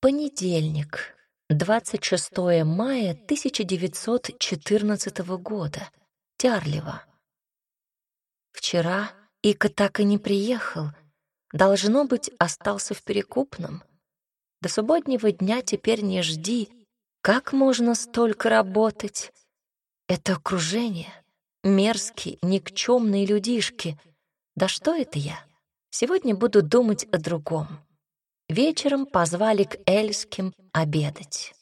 Понедельник, 26 мая 1914 года. Тярлево. Вчера Ика так и не приехал. Должно быть, остался в Перекупном. До субботнего дня теперь не жди. Как можно столько работать? Это окружение. Мерзкие, никчемные людишки. Да что это я? Сегодня буду думать о другом. Вечером позвали к Эльским обедать.